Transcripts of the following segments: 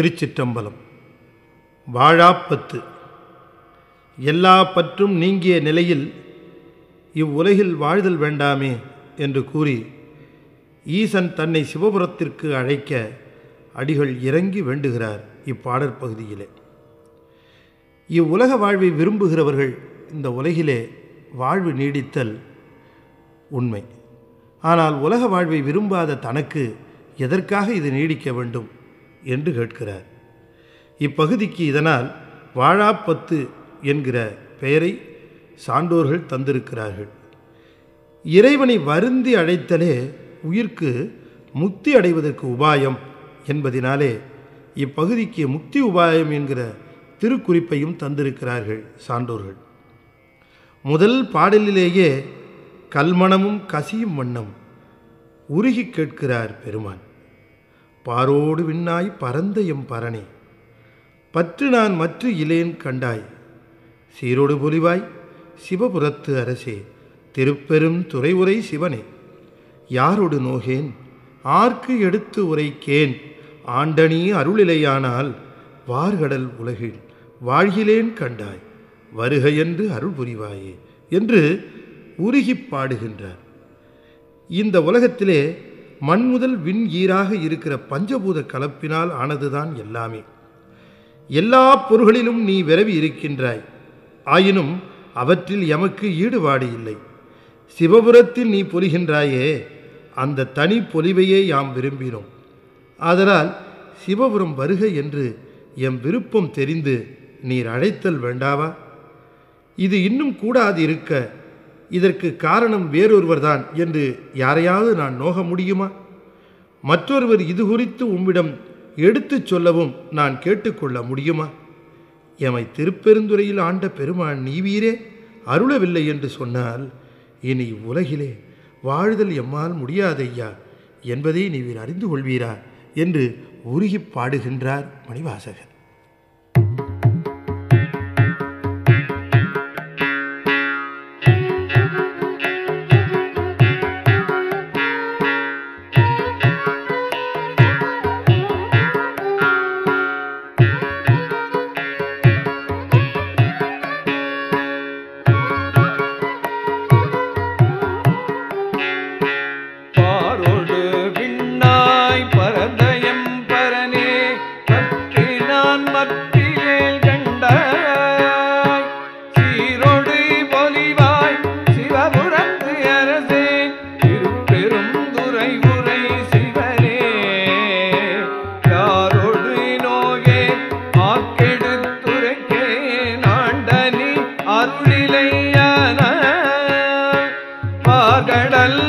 திருச்சிற்றம்பலம். வாழாப்பத்து. எல்லா பற்றும் நீங்கிய நிலையில் இவ்வுலகில் வாழ்தல் வேண்டாமே என்று கூறி ஈசன் தன்னை சிவபுரத்திற்கு அழைக்க அடிகள் இறங்கி வேண்டுகிறார் இப்பாடற் பகுதியிலே. இவ்வுலக வாழ்வை விரும்புகிறவர்கள் இந்த உலகிலே வாழ்வு நீடித்தல் உண்மை. ஆனால் உலக வாழ்வை விரும்பாத தனக்கு எதற்காக இது நீடிக்க வேண்டும்? என்று கேட்கிறார். இப்பகுதிக்கு இதனால் வாழாப்பத்து என்கிற பெயரை சான்றோர்கள் தந்திருக்கிறார்கள். இறைவனை வருந்தி அழைத்தலே உயிர்க்கு முக்தி அடைவதற்கு உபாயம் என்பதினாலே இப்பகுதிக்கு முக்தி உபாயம் என்கிற திருக்குறிப்பையும் தந்திருக்கிறார்கள் சான்றோர்கள். முதல் பாடலிலேயே கல்மணமும் கசியும் வண்ணம் உருகி கேட்கிறார் பெருமான். பாரோடு விண்ணாய் பரந்த எம் பரணே. பற்று நான் மற்ற இலேன் கண்டாய். சீரோடு பொலிவாய் சிவபுரத்து அரசே திருப்பெரும் உரை சிவனே. யாரோடு நோகேன்? ஆர்க்கு எடுத்து உரைக்கேன். ஆண்டனி அருளிலையானால் வார்கடல் உலகில் வாழ்கிலேன் கண்டாய். வருக என்று அருள் புரிவாயே என்று உருகிப் பாடுகின்றார். இந்த உலகத்திலே மண் முதல் விண் ஈராக இருக்கிற பஞ்சபூத கலப்பினால் ஆனதுதான் எல்லாமே. எல்லா பொருள்களிலும் நீ விரவி இருக்கின்றாய். ஆயினும் அவற்றில் எமக்கு ஈடுபாடு இல்லை. சிவபுரத்தில் நீ பொலிகின்றாயே அந்த தனி பொலிவையே யாம் விரும்பினோம். ஆதலால் சிவபுரம் வருக என்று எம் விருப்பம் தெரிந்து நீர் அழைத்தல் வேண்டாவா? இது இன்னும் கூடாது இருக்க இதற்கு காரணம் வேறொருவர்தான் என்று யாரையாவது நான் நோக முடியுமா? மற்றொருவர் இது குறித்து உம்மிடம் எடுத்துச் சொல்லவும் நான் கேட்டுக்கொள்ள முடியுமா? எமை திருப்பெருந்துறையில் ஆண்ட பெருமான் நீவீரே அருளவில்லை என்று சொன்னால் இனி உலகிலே வாழ்தல் எம்மால் முடியாதையா என்பதை நீவீர் அறிந்து கொள்வீரா? என்று உருகிப் பாடுகின்றார் மணிவாசகர் நான் மத்தியில் கண்டாய். சீரோடு பொலிவாய் சிவபுரத்து அரசே திருப்பெரும் துறை உரை சிவனே. யாரோடு நோயே ஆக்கெடுத்துரைக்கே நாண்டனி அருளிலையான பாகடல்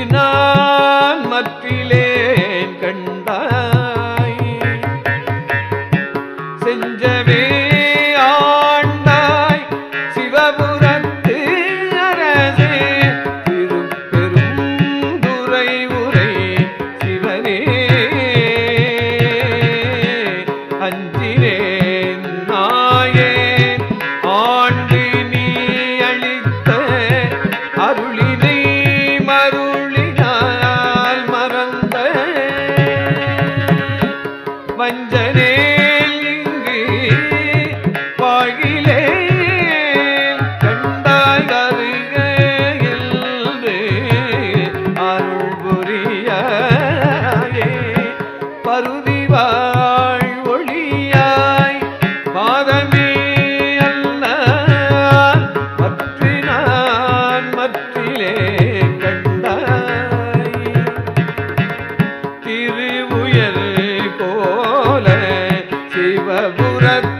பற்று நான் மற்றிலேன் சிவபுரத்து